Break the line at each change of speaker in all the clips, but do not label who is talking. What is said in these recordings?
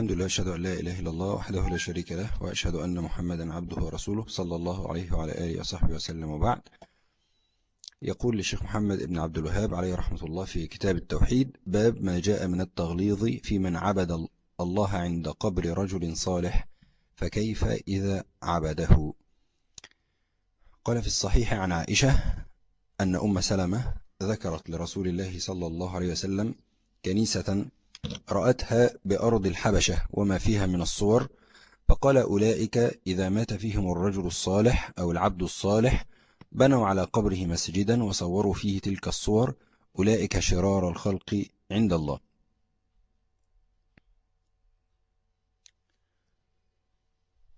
الحمد لله أشهد أن لا إله إلا الله وحده لا شريك له وأشهد أن محمدا عبده ورسوله صلى الله عليه وعلى آله وصحبه وسلم وبعد. يقول للشيخ محمد بن عبد الوهاب عليه رحمة الله في كتاب التوحيد باب ما جاء من التغليظ في من عبد الله عند قبر رجل صالح فكيف إذا عبده؟ قال في الصحيح عن عائشة أن أم سلمة ذكرت لرسول الله صلى الله عليه وسلم كنيسة رأتها بأرض الحبشة وما فيها من الصور فقال أولئك إذا مات فيهم الرجل الصالح أو العبد الصالح بنوا على قبره مسجدا وصوروا فيه تلك الصور أولئك شرار الخلق عند الله.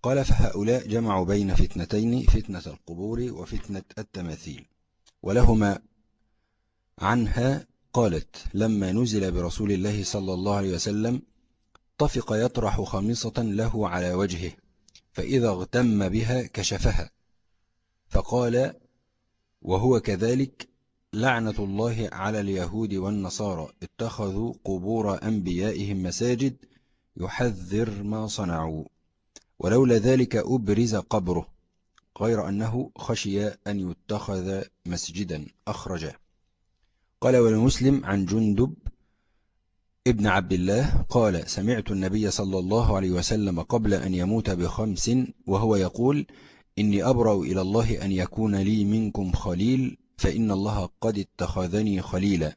قال فهؤلاء جمعوا بين فتنتين فتنة القبور وفتنة التماثيل ولهما عنها قالت لما نزل برسول الله صلى الله عليه وسلم طفق يطرح خميصة له على وجهه فإذا اغتم بها كشفها. فقال وهو كذلك لعنة الله على اليهود والنصارى اتخذوا قبور أنبيائهم مساجد يحذر ما صنعوا. ولولا ذلك أبرز قبره غير أنه خشي أن يتخذ مسجدا أخرجه. قال ولمسلم عن جندب ابن عبد الله قال سمعت النبي صلى الله عليه وسلم قبل أن يموت بخمس وهو يقول إني أبرأ إلى الله أن يكون لي منكم خليل فإن الله قد اتخذني خليلا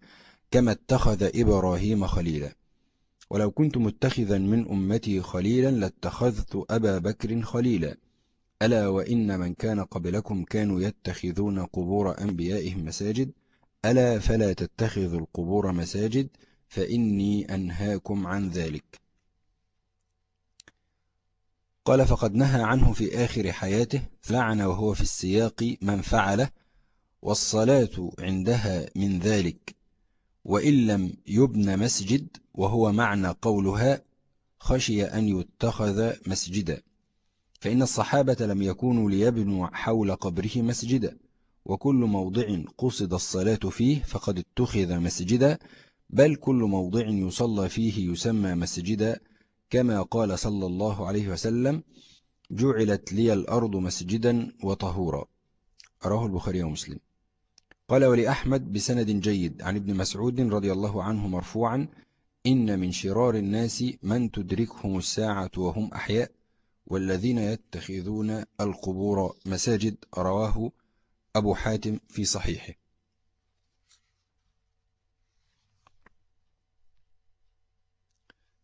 كما اتخذ إبراهيم خليلا. ولو كنت متخذا من أمتي خليلا لاتخذت أبا بكر خليلا. ألا وإن من كان قبلكم كانوا يتخذون قبور أنبيائهم مساجد؟ ألا فلا تتخذوا القبور مساجد فإني أنهاكم عن ذلك. قال فقد نهى عنه في آخر حياته لعن وهو في السياق من فعله والصلاة عندها من ذلك. وإن لم يبن مسجد وهو معنى قولها خشي أن يتخذ مسجدا. فإن الصحابة لم يكونوا ليبنوا حول قبره مسجدا. وكل موضع قصد الصلاة فيه فقد اتخذ مسجدا بل كل موضع يصلى فيه يسمى مسجدا كما قال صلى الله عليه وسلم جعلت لي الأرض مسجدا وطهورا أراه البخاري ومسلم. قال ولأحمد بسند جيد عن ابن مسعود رضي الله عنه مرفوعا إن من شرار الناس من تدركهم الساعة وهم أحياء والذين يتخذون القبور مساجد رواه أبو حاتم في صحيحه.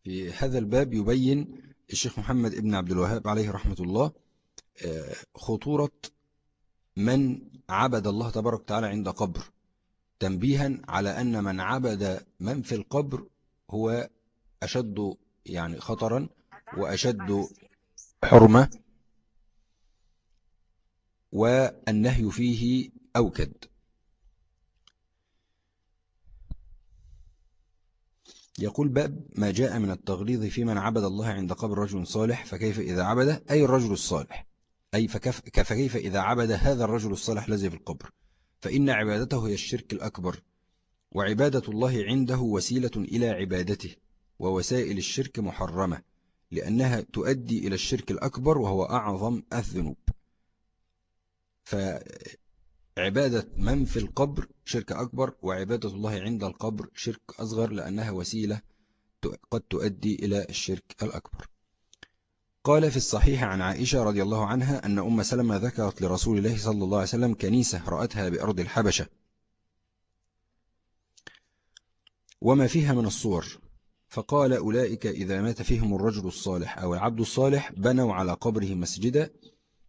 في هذا الباب يبين الشيخ محمد ابن عبد الوهاب عليه رحمة الله آه، خطورة من عبد الله تبارك وتعالى عند قبر تنبيها على أن من عبد من في القبر هو أشد يعني خطرا وأشد حرمة والنهي فيه أوكد. يقول باب ما جاء من التغليظ في من عبد الله عند قبر رجل صالح فكيف إذا عبد أي الرجل الصالح. أي فكيف إذا عبد هذا الرجل الصالح الذي في القبر؟ فإن عبادته هي الشرك الأكبر وعبادة الله عنده وسيلة إلى عبادته ووسائل الشرك محرمة لأنها تؤدي إلى الشرك الأكبر وهو أعظم الذنوب. فعبادة من في القبر شرك أكبر وعبادة الله عند القبر شرك أصغر لأنها وسيلة قد تؤدي إلى الشرك الأكبر. قال في الصحيح عن عائشة رضي الله عنها أن أم سلمة ذكرت لرسول الله صلى الله عليه وسلم كنيسة رأتها بأرض الحبشة. وما فيها من الصور؟ فقال أولئك إذا مات فيهم الرجل الصالح أو العبد الصالح بنوا على قبره مسجدا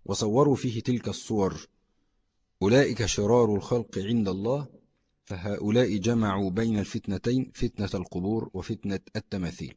وصوروا فيه تلك الصور. أولئك شرار الخلق عند الله فهؤلاء جمعوا بين الفتنتين فتنة القبور وفتنة التماثيل.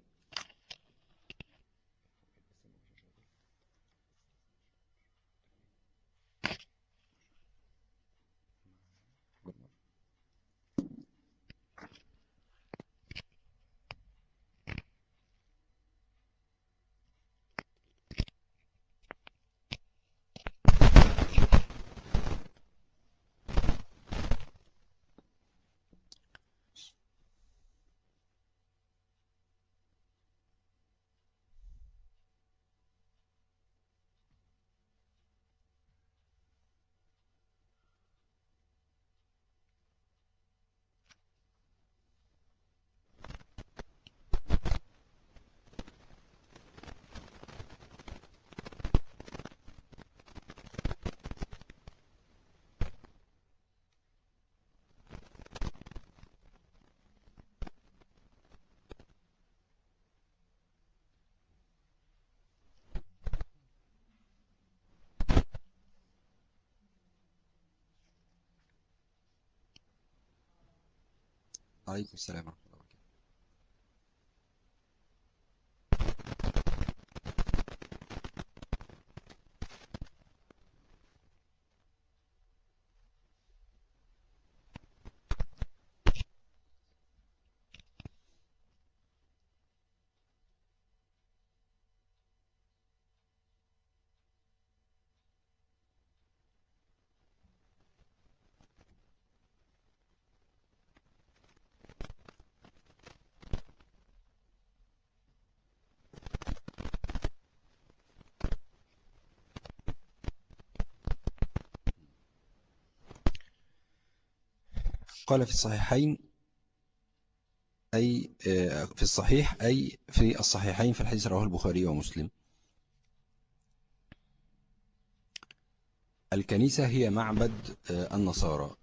عليكم السلام قال في الصحيحين أي آه، في الصحيح أي في الصحيحين في الحديث رواه البخاري ومسلم. الكنيسة هي معبد آه، النصارى.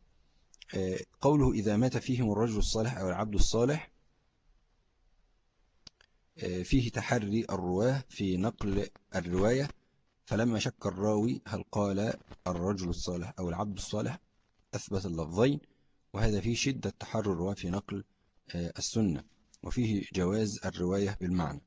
آه، قوله إذا مات فيهم الرجل الصالح أو العبد الصالح فيه تحري الرواة في نقل الرواية. فلما شك الراوي هل قال الرجل الصالح أو العبد الصالح؟ أثبت اللفظين. وهذا فيه شدة تحرر وفي نقل آه، السنة وفيه جواز الرواية بالمعنى.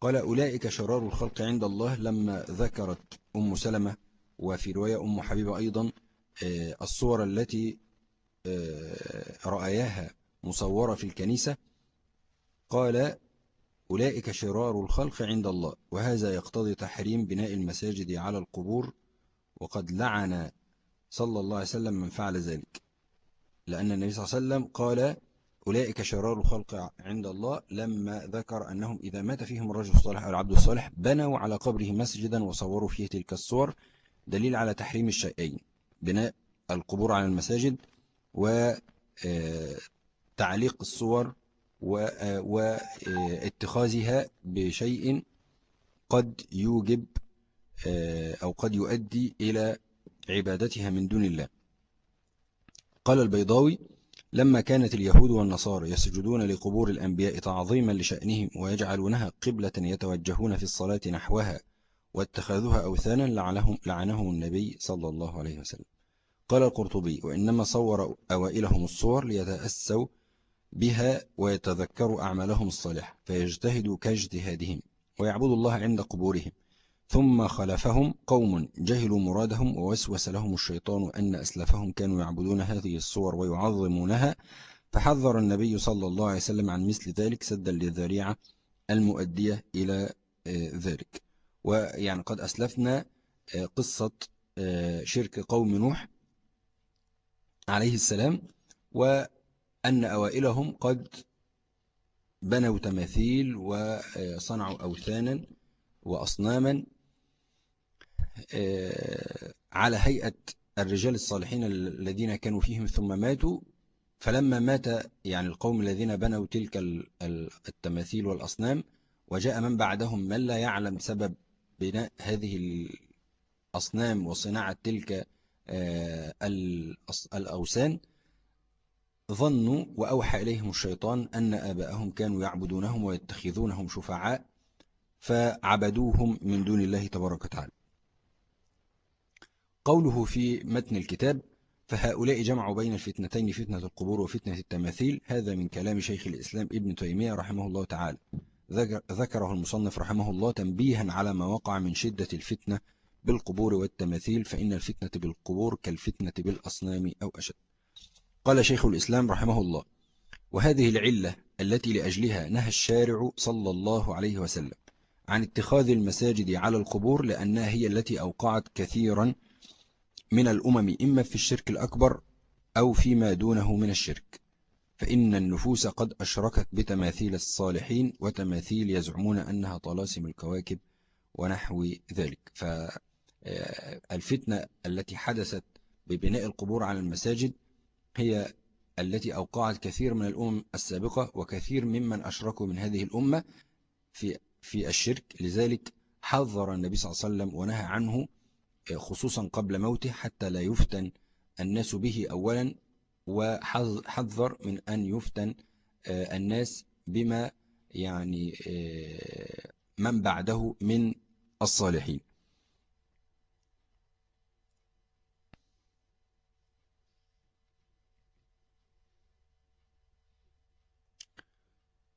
قال أولئك شرار الخلق عند الله لما ذكرت أم سلمة وفي رواية أم حبيبة أيضا آه، الصور التي آه، رأياها مصورة في الكنيسة. قال أولئك شرار الخلق عند الله وهذا يقتضي تحريم بناء المساجد على القبور وقد لعن صلى الله عليه وسلم من فعل ذلك. لأن النبي صلى الله عليه وسلم قال أولئك شرار الخلق عند الله لما ذكر أنهم إذا مات فيهم الرجل الصالح أو العبد الصالح بنوا على قبره مسجدا وصوروا فيه تلك الصور دليل على تحريم الشيئين بناء القبور على المساجد وتعليق آه، الصور واتخاذها بشيء قد يوجب آه، أو قد يؤدي إلى عبادتها من دون الله. قال البيضاوي لما كانت اليهود والنصارى يسجدون لقبور الأنبياء تعظيما لشأنهم ويجعلونها قبلة يتوجهون في الصلاة نحوها واتخذوها أوثانا لعنهم, لعنهم النبي صلى الله عليه وسلم. قال القرطبي وإنما صور أوائلهم الصور ليتأسوا بها ويتذكروا أعمالهم الصالحة فيجتهدوا كاجتهادهم ويعبدوا الله عند قبورهم. ثم خلفهم قوم جهلوا مرادهم ووسوس لهم الشيطان أن أسلفهم كانوا يعبدون هذه الصور ويعظمونها. فحذر النبي صلى الله عليه وسلم عن مثل ذلك سدا للذريعة المؤدية إلى آه، ذلك. ويعني قد أسلفنا آه، قصة آه، شرك قوم نوح عليه السلام وأن أوائلهم قد بنوا تماثيل وصنعوا أوثانا وأصناما على هيئة الرجال الصالحين الذين كانوا فيهم ثم ماتوا. فلما مات يعني القوم الذين بنوا تلك التماثيل والأصنام وجاء من بعدهم من لا يعلم سبب بناء هذه الأصنام وصناعة تلك آه، الأوسان ظنوا وأوحى إليهم الشيطان أن آباءهم كانوا يعبدونهم ويتخذونهم شفعاء فعبدوهم من دون الله تبارك وتعالى. قوله في متن الكتاب فهؤلاء جمعوا بين الفتنتين فتنة القبور وفتنة التماثيل. هذا من كلام شيخ الإسلام ابن تيمية رحمه الله تعالى. ذكره المصنف رحمه الله تنبيها على ما وقع من شدة الفتنة بالقبور والتماثيل فإن الفتنة بالقبور كالفتنة بالأصنام أو أشد. قال شيخ الإسلام رحمه الله وهذه العلة التي لأجلها نهى الشارع صلى الله عليه وسلم عن اتخاذ المساجد على القبور لأنها هي التي أوقعت كثيرا من الأمم إما في الشرك الأكبر أو فيما دونه من الشرك. فإن النفوس قد أشركت بتماثيل الصالحين وتماثيل يزعمون أنها طلاسم الكواكب ونحو ذلك. فالفتنة التي حدثت ببناء القبور على المساجد هي التي أوقعت كثير من الأمم السابقة وكثير ممن أشركوا من هذه الأمة في في الشرك. لذلك حذر النبي صلى الله عليه وسلم ونهى عنه خصوصا قبل موته حتى لا يفتن الناس به أولا وحذر من أن يفتن آه، الناس بما يعني آه، من بعده من الصالحين.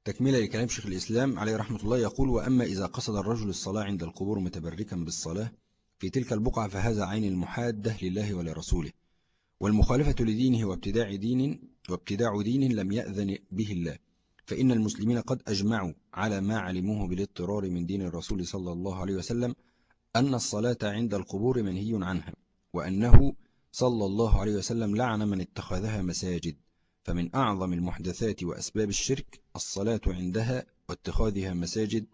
تكملة لكلام شيخ الإسلام عليه رحمة الله يقول وأما إذا قصد الرجل الصلاة عند القبور متبركا بالصلاة في تلك البقعة فهذا عين المحادة لله ولرسوله. والمخالفة لدينه وابتداع دين وابتداع دين لم يأذن به الله. فإن المسلمين قد أجمعوا على ما علموه بالاضطرار من دين الرسول صلى الله عليه وسلم أن الصلاة عند القبور منهي عنها وأنه صلى الله عليه وسلم لعن من اتخذها مساجد. فمن أعظم المحدثات وأسباب الشرك الصلاة عندها واتخاذها مساجد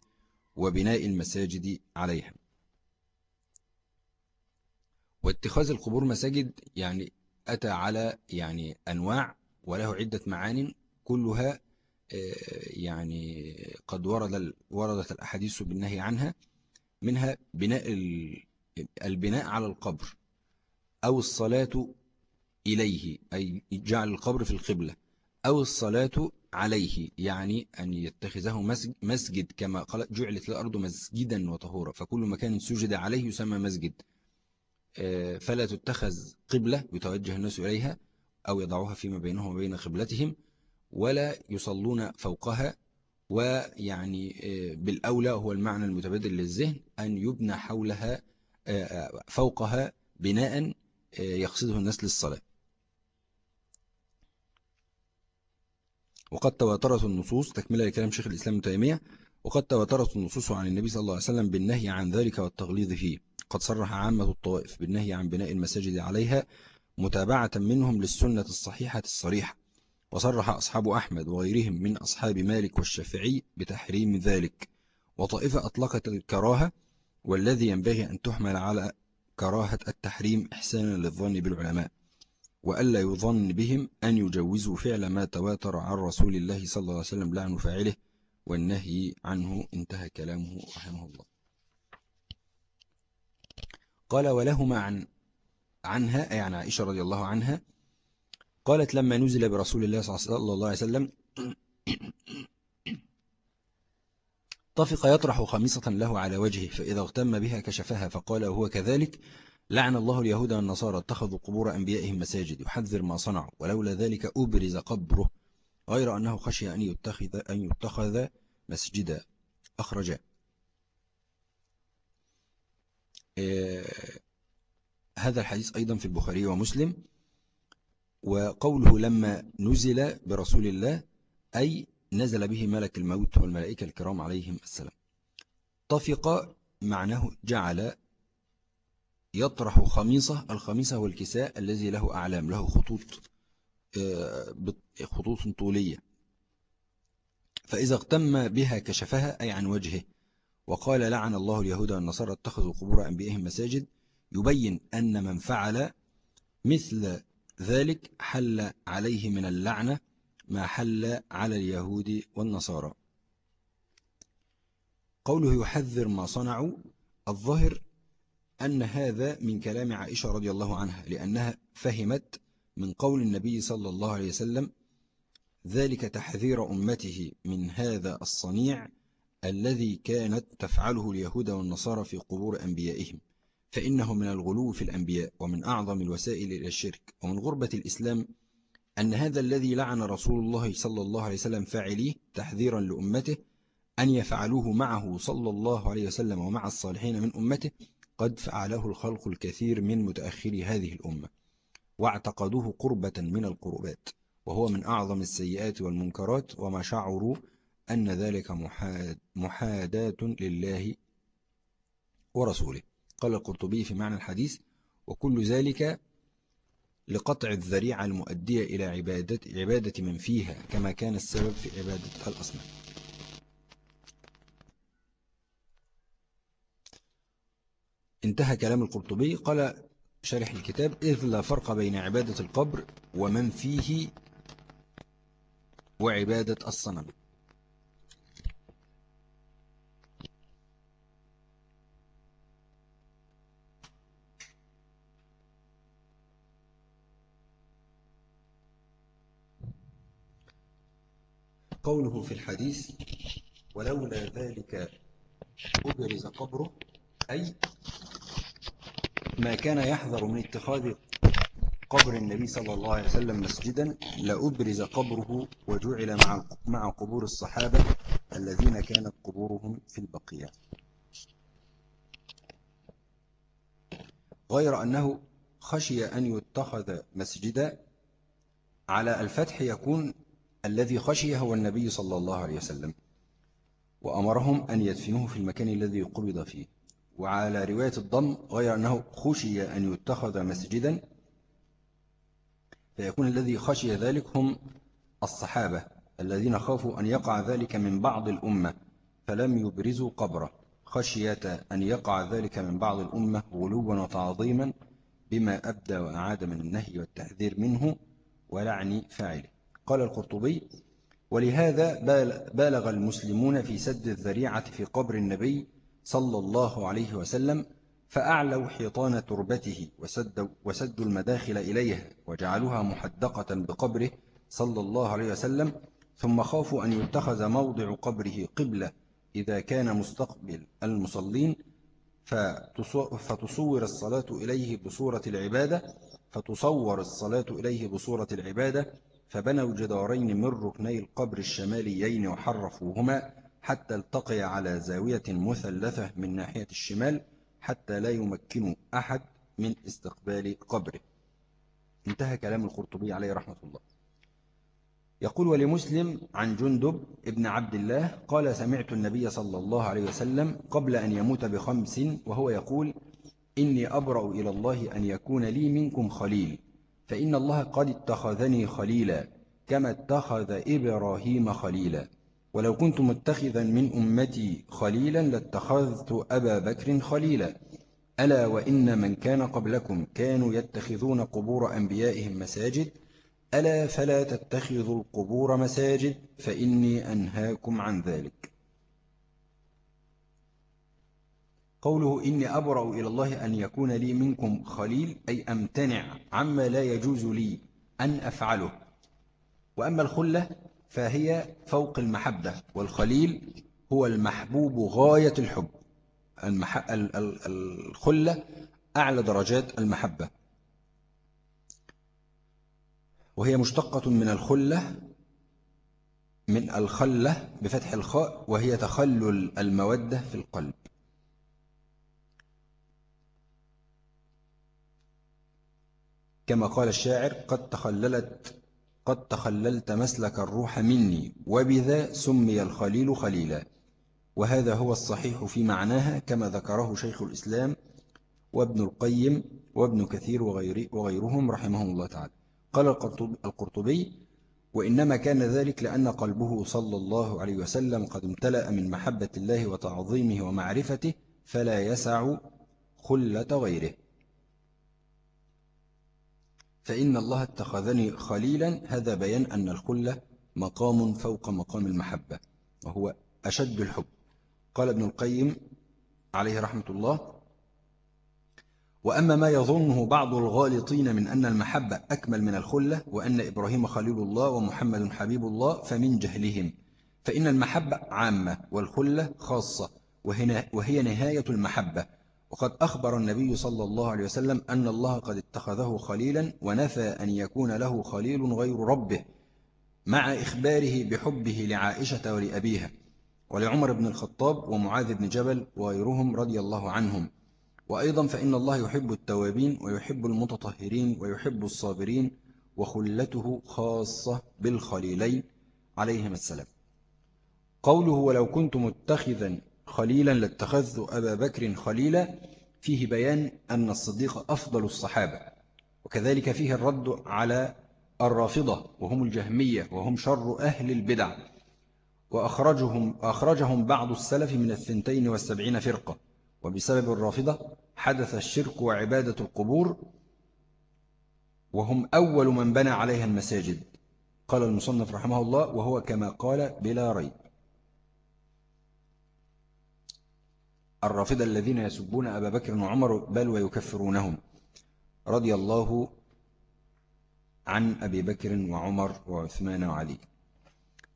وبناء المساجد عليها. واتخاذ القبور مساجد يعني أتى على يعني أنواع وله عدة معان كلها آه، يعني قد ورد وردت الأحاديث بالنهي عنها منها بناء البناء على القبر أو الصلاة إليه أي جعل القبر في القبلة أو الصلاة عليه يعني أن يتخذه مسجد كما قال جعلت الأرض مسجدا وطهورا فكل مكان سجد عليه يسمى مسجد. فلا تتخذ قبلة يتوجه الناس إليها أو يضعوها فيما بينهم وبين قبلتهم ولا يصلون فوقها ويعني آه، بالأولى هو المعنى المتبادل للذهن أن يبنى حولها آه، فوقها بناء يقصده الناس للصلاة. وقد تواترت النصوص تكملة لكلام شيخ الإسلام ابن تيمية وقد تواترت النصوص عن النبي صلى الله عليه وسلم بالنهي عن ذلك والتغليظ فيه. قد صرح عامة الطوائف بالنهي عن بناء المساجد عليها متابعة منهم للسنة الصحيحة الصريحة. وصرح أصحاب أحمد وغيرهم من أصحاب مالك والشافعي بتحريم ذلك. وطائفة أطلقت الكراهة والذي ينبغي أن تحمل على كراهة التحريم إحسانا للظن بالعلماء. وألا يظن بهم أن يجوزوا فعل ما تواتر عن رسول الله صلى الله عليه وسلم لعن فاعله والنهي عنه انتهى كلامه رحمه الله. قال ولهما عن عنها أي عن عائشة رضي الله عنها قالت لما نزل برسول الله صلى الله عليه وسلم طفق يطرح خميصة له على وجهه فإذا اغتم بها كشفها فقال وهو كذلك لعن الله اليهود والنصارى اتخذوا قبور أنبيائهم مساجد يحذر ما صنعوا ولولا ذلك أبرز قبره. غير أنه خشي أن يتخذ, أن يتخذ مسجدا. أخرجا آه، هذا الحديث أيضا في البخاري ومسلم. وقوله لما نزل برسول الله أي نزل به ملك الموت والملائكة الكرام عليهم السلام. طفق معناه جعل يطرح خميصة الخميصة هو الكساء الذي له أعلام له خطوط. خطوط طولية. فإذا اغتم بها كشفها أي عن وجهه وقال لعن الله اليهود والنصارى اتخذوا قبور أنبيائهم مساجد يبين أن من فعل مثل ذلك حل عليه من اللعنة ما حل على اليهود والنصارى. قوله يحذر ما صنعوا الظاهر أن هذا من كلام عائشة رضي الله عنها لأنها فهمت من قول النبي صلى الله عليه وسلم ذلك تحذير أمته من هذا الصنيع الذي كانت تفعله اليهود والنصارى في قبور أنبيائهم فإنه من الغلو في الأنبياء ومن أعظم الوسائل إلى الشرك. ومن غربة الإسلام أن هذا الذي لعن رسول الله صلى الله عليه وسلم فاعليه تحذيرا لأمته أن يفعلوه معه صلى الله عليه وسلم ومع الصالحين من أمته قد فعله الخلق الكثير من متأخري هذه الأمة. واعتقدوه قربة من القربات وهو من أعظم السيئات والمنكرات وما شعروا أن ذلك محاداة لله ورسوله. قال القرطبي في معنى الحديث وكل ذلك لقطع الذريعة المؤدية إلى عبادة, عبادة من فيها كما كان السبب في عبادة الأصنام. انتهى كلام القرطبي. قال شارح الكتاب إذ لا فرق بين عبادة القبر ومن فيه وعبادة الصنم. قوله في الحديث ولولا ذلك أبرز قبره أي ما كان يحذر من اتخاذ قبر النبي صلى الله عليه وسلم مسجدا لأبرز قبره وجعل مع مع قبور الصحابة الذين كانت قبورهم في البقيع غير أنه خشي أن يتخذ مسجدا على الفتح يكون الذي خشي هو النبي صلى الله عليه وسلم وأمرهم أن يدفنوه في المكان الذي قبض فيه. وعلى رواية الضم غير أنه خشي أن يتخذ مسجدا فيكون الذي خشي ذلك هم الصحابة الذين خافوا أن يقع ذلك من بعض الأمة فلم يبرزوا قبره. خشية أن يقع ذلك من بعض الأمة غلوا وتعظيما بما أبدى وأعاد من النهي والتحذير منه ولعن فاعله. قال القرطبي ولهذا بالغ المسلمون في سد الذريعة في قبر النبي صلى الله عليه وسلم فأعلوا حيطان تربته وسدوا, وسدوا المداخل إليها وجعلوها محدقة بقبره صلى الله عليه وسلم ثم خافوا أن يتخذ موضع قبره قبلة إذا كان مستقبل المصلين فتصور الصلاة إليه بصورة العبادة فتصور الصلاة إليه بصورة العبادة فبنوا جدارين من ركني القبر الشماليين وحرفوهما حتى التقي على زاوية مثلثة من ناحية الشمال حتى لا يمكن أحد من استقبال قبره. انتهى كلام القرطبي عليه رحمة الله. يقول ولمسلم عن جندب ابن عبد الله قال سمعت النبي صلى الله عليه وسلم قبل أن يموت بخمس وهو يقول إني أبرأ إلى الله أن يكون لي منكم خليل فإن الله قد اتخذني خليلا كما اتخذ إبراهيم خليلا. ولو كنت متخذا من أمتي خليلا لاتخذت أبا بكر خليلا. ألا وإن من كان قبلكم كانوا يتخذون قبور أنبيائهم مساجد؟ ألا فلا تتخذوا القبور مساجد؟ فإني أنهاكم عن ذلك. قوله إني أبرأ إلى الله أن يكون لي منكم خليل أي أمتنع عما لا يجوز لي أن أفعله. وأما الخلة فهي فوق المحبة والخليل هو المحبوب غاية الحب. الخلة أعلى درجات المحبة وهي مشتقة من الخلة من الخلة بفتح الخاء وهي تخلل المودة في القلب كما قال الشاعر قد تخللت قد تخللت مسلك الروح مني وبذا سمي الخليل خليلا. وهذا هو الصحيح في معناها كما ذكره شيخ الإسلام وابن القيم وابن كثير وغيرهم رحمهم الله تعالى. قال القرطبي وإنما كان ذلك لأن قلبه صلى الله عليه وسلم قد امتلأ من محبة الله وتعظيمه ومعرفته فلا يسع خلة غيره. فإن الله اتخذني خليلا هذا بيان أن الخلة مقام فوق مقام المحبة وهو أشد الحب. قال ابن القيم عليه رحمة الله وأما ما يظنه بعض الغالطين من أن المحبة أكمل من الخلة وأن إبراهيم خليل الله ومحمد حبيب الله فمن جهلهم. فإن المحبة عامة والخلة خاصة وهي نهاية المحبة. وقد أخبر النبي صلى الله عليه وسلم أن الله قد اتخذه خليلا ونفى أن يكون له خليل غير ربه مع إخباره بحبه لعائشة ولأبيها ولعمر بن الخطاب ومعاذ بن جبل وغيرهم رضي الله عنهم. وأيضا فإن الله يحب التوابين ويحب المتطهرين ويحب الصابرين وخلته خاصة بالخليلين. عليهم السلام. قوله ولو كنت متخذا خليلا لاتخذت أبا بكر خليلا فيه بيان أن الصديق أفضل الصحابة وكذلك فيه الرد على الرافضة وهم الجهمية وهم شر أهل البدع وأخرجهم أخرجهم بعض السلف من الثنتين والسبعين فرقة وبسبب الرافضة حدث الشرك وعبادة القبور وهم أول من بنى عليها المساجد. قال المصنف رحمه الله وهو كما قال بلا ريب. الرافضة الذين يسبون أبا بكر وعمر بل ويكفرونهم رضي الله عن أبي بكر وعمر وعثمان وعلي.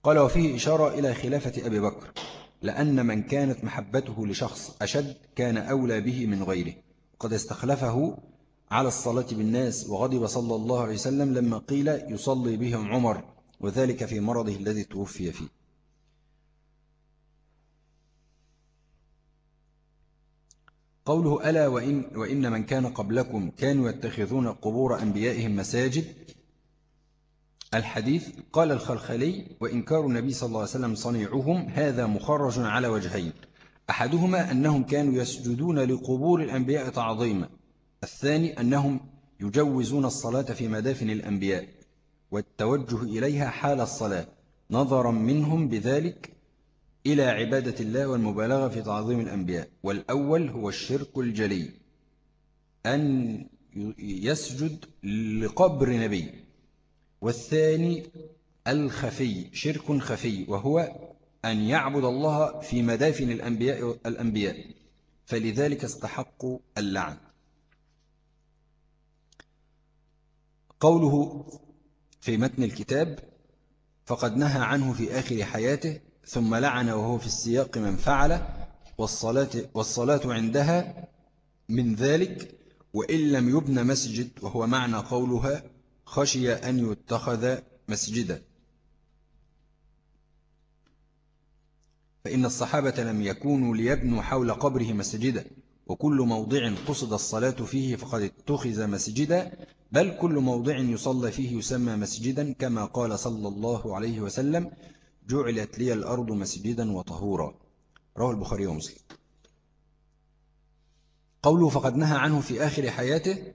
قال وفيه إشارة إلى خلافة أبي بكر لأن من كانت محبته لشخص أشد كان أولى به من غيره قد استخلفه على الصلاة بالناس وغضب صلى الله عليه وسلم لما قيل يصلي بهم عمر وذلك في مرضه الذي توفي فيه. قوله ألا وإن, وإن من كان قبلكم كانوا يتخذون قبور أنبيائهم مساجد؟ الحديث قال الخلخلي وإنكار النبي صلى الله عليه وسلم صنيعهم هذا مخرج على وجهين. أحدهما أنهم كانوا يسجدون لقبور الأنبياء تعظيما. الثاني أنهم يجوزون الصلاة في مدافن الأنبياء والتوجه إليها حال الصلاة. نظرا منهم بذلك إلى عبادة الله والمبالغة في تعظيم الأنبياء. والأول هو الشرك الجلي أن يسجد لقبر نبي. والثاني الخفي شرك خفي وهو أن يعبد الله في مدافن الأنبياء, الأنبياء. فلذلك استحقوا اللعن. قوله في متن الكتاب فقد نهى عنه في آخر حياته ثم لعن وهو في السياق من فعل والصلاة, والصلاة عندها من ذلك وإن لم يبنى مسجد وهو معنى قولها خشي أن يتخذ مسجدا. فإن الصحابة لم يكونوا ليبنوا حول قبره مسجدا وكل موضع قصد الصلاة فيه فقد اتخذ مسجدا بل كل موضع يصلى فيه يسمى مسجدا كما قال صلى الله عليه وسلم جعلت لي الأرض مسجدا وطهورا. رواه البخاري ومسلم. قوله فقد نهى عنه في آخر حياته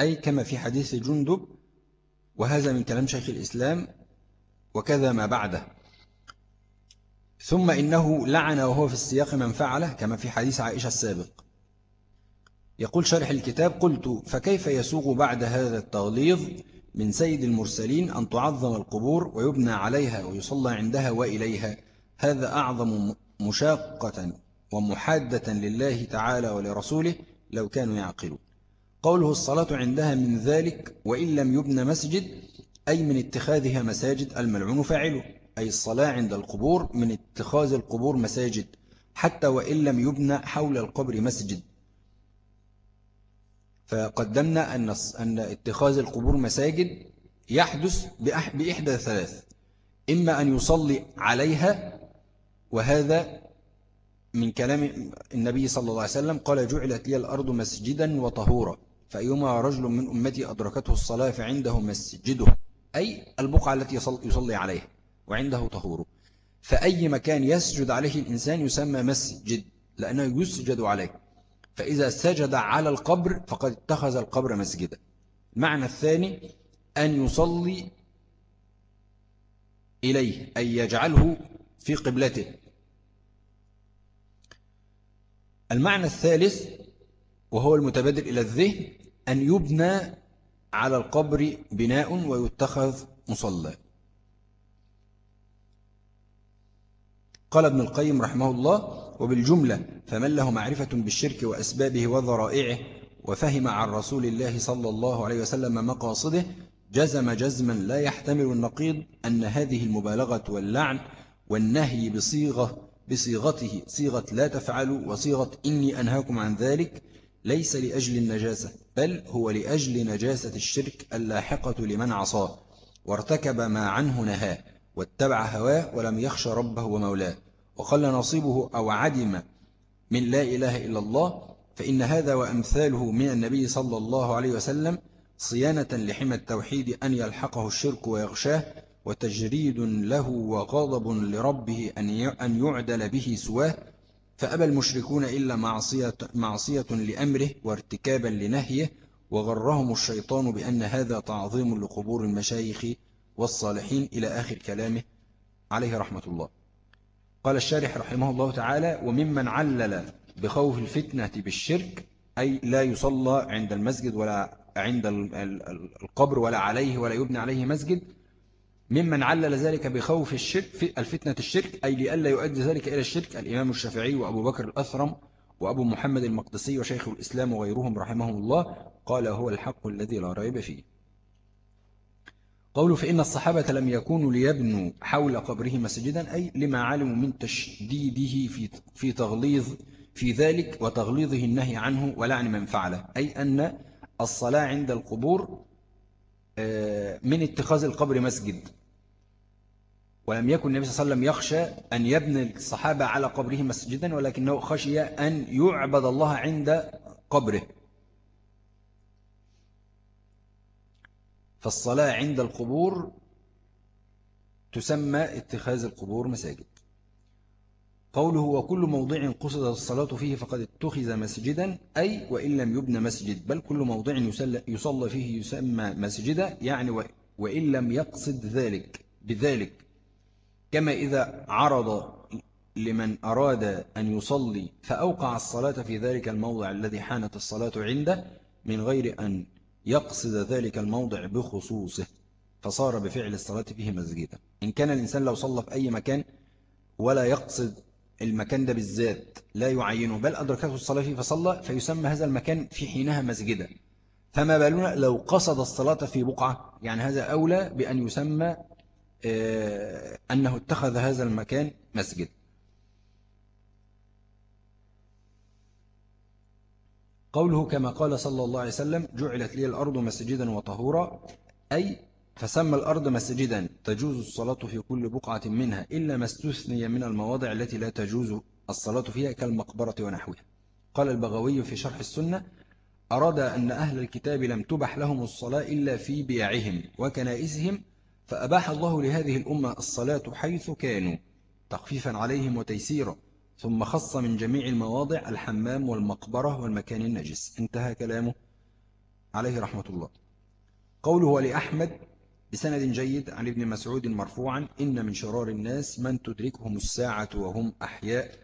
أي كما في حديث جندب وهذا من كلام شيخ الإسلام وكذا ما بعده. ثم إنه لعن وهو في السياق من فعله كما في حديث عائشة السابق. يقول شرح الكتاب قلت فكيف يسوغ بعد هذا التغليظ من سيد المرسلين أن تعظم القبور ويبنى عليها ويصلى عندها وإليها. هذا أعظم مشاقة ومحادة لله تعالى ولرسوله لو كانوا يعقلون. قوله الصلاة عندها من ذلك وإن لم يبنى مسجد أي من اتخاذها مساجد الملعون فاعله أي الصلاة عند القبور من اتخاذ القبور مساجد حتى وإن لم يبنى حول القبر مسجد. فقدمنا أن أن اتخاذ القبور مساجد يحدث بإحدى ثلاث إما أن يصلي عليها وهذا من كلام النبي صلى الله عليه وسلم قال جعلت لي الأرض مسجدا وطهورا. فأيما رجل من أمتي أدركته الصلاة فعنده مسجده أي البقعة التي يصلي عليها وعنده طهوره. فأي مكان يسجد عليه الإنسان يسمى مسجد لأنه يسجد عليه. فإذا سجد على القبر فقد اتخذ القبر مسجدا. المعنى الثاني أن يصلي إليه أي يجعله في قبلته. المعنى الثالث وهو المتبادر إلى الذهن أن يبنى على القبر بناء ويتخذ مصلى. قال ابن القيم رحمه الله وبالجملة فمن له معرفة بالشرك وأسبابه وذرائعه وفهم عن رسول الله صلى الله عليه وسلم مقاصده جزم جزما لا يحتمل النقيض أن هذه المبالغة واللعن والنهي بصيغة بصيغته صيغة لا تفعلوا وصيغة إني أنهاكم عن ذلك ليس لأجل النجاسة بل هو لأجل نجاسة الشرك اللاحقة لمن عصاه وارتكب ما عنه نهاه واتبع هواه ولم يخش ربه ومولاه. وقل نصيبه أو عدم من لا إله إلا الله فإن هذا وأمثاله من النبي صلى الله عليه وسلم صيانة لحمى التوحيد أن يلحقه الشرك ويغشاه وتجريد له وغضب لربه أن يعدل به سواه. فأبى المشركون إلا معصية, معصية لأمره وارتكابا لنهيه وغرهم الشيطان بأن هذا تعظيم لقبور المشايخ والصالحين إلى آخر كلامه. عليه رحمة الله. قال الشارح رحمه الله تعالى وممن علل بخوف الفتنة بالشرك أي لا يصلى عند المسجد ولا عند القبر ولا عليه ولا يبنى عليه مسجد ممن علل ذلك بخوف الشرك الفتنة الشرك أي لئلا يؤدي ذلك إلى الشرك الإمام الشافعي وأبو بكر الأثرم وأبو محمد المقدسي وشيخ الإسلام وغيرهم رحمهم الله قال هو الحق الذي لا ريب فيه. قوله فإن الصحابة لم يكونوا ليبنوا حول قبره مسجدا أي لما علموا من تشديده في في تغليظ في ذلك وتغليظه النهي عنه ولعن من فعله. أي أن الصلاة عند القبور آه، من اتخاذ القبر مسجد. ولم يكن النبي صلى الله عليه وسلم يخشى أن يبني الصحابة على قبره مسجدا ولكنه خشي أن يعبد الله عند قبره. فالصلاة عند القبور تسمى اتخاذ القبور مساجد. قوله وكل موضع قصد الصلاة فيه فقد اتخذ مسجدا أي وإن لم يبنى مسجد بل كل موضع يصلى فيه يسمى مسجدا يعني وإن لم يقصد ذلك بذلك. كما إذا عرض لمن أراد أن يصلي فأوقع الصلاة في ذلك الموضع الذي حانت الصلاة عنده من غير أن يقصد ذلك الموضع بخصوصه فصار بفعل الصلاة فيه مسجدا إن كان الإنسان لو صلى في أي مكان ولا يقصد المكان ده بالذات لا يعينه بل أدركته الصلاة فيه فصلى فيسمى هذا المكان في حينها مسجدا فما بالنا لو قصد الصلاة في بقعة يعني هذا أولى بأن يسمى آه، أنه اتخذ هذا المكان مسجد قوله كما قال صلى الله عليه وسلم جعلت لي الأرض مسجدا وطهورا. أي فسمى الأرض مسجدا تجوز الصلاة في كل بقعة منها إلا ما استثني من المواضع التي لا تجوز الصلاة فيها كالمقبرة ونحوها. قال البغوي في شرح السنة أراد أن أهل الكتاب لم تبح لهم الصلاة إلا في بيعهم وكنائسهم فأباح الله لهذه الأمة الصلاة حيث كانوا تخفيفا عليهم وتيسيرا. ثم خص من جميع المواضع الحمام والمقبرة والمكان النجس. انتهى كلامه عليه رحمة الله. قوله ولأحمد بسند جيد عن ابن مسعود مرفوعا إن من شرار الناس من تدركهم الساعة وهم أحياء